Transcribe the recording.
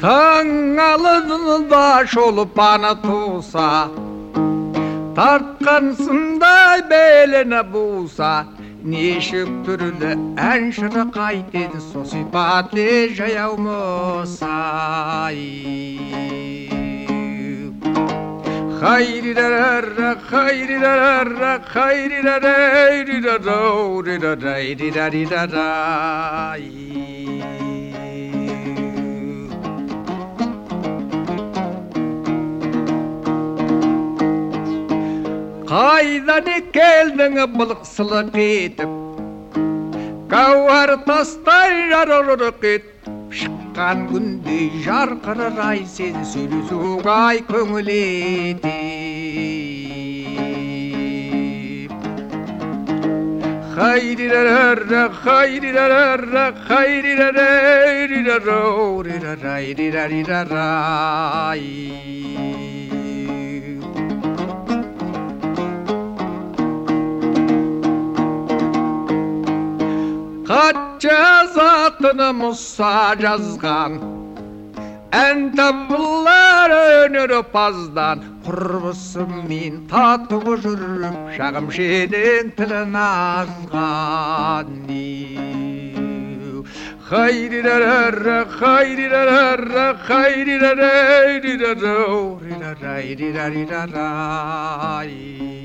Tan alın daş olup bana tuğsa. Tartkansın da beline buğsa. Nişip türlü en şırı kaydin Sosipatli jayavmusayim Hayrilererre, hayrilererre, hayrilererre, hayrilererre, hayrilererre, hayrilererre, Қайдан келдің былықсылық етіп? Гауһар тастай жарырық етіп Шыққан күндей жарқырар ай сен сөйлесуге ай көңіл етіп. Kaçacağız atını musacazgan Entavlar önür pazdan Kurbusun min tatlı vururur Şağım şenin tilin azgan Hayrilererre, hayrilererre, hayrilererre, hayrilererre, hayrilererre, hayrilererre,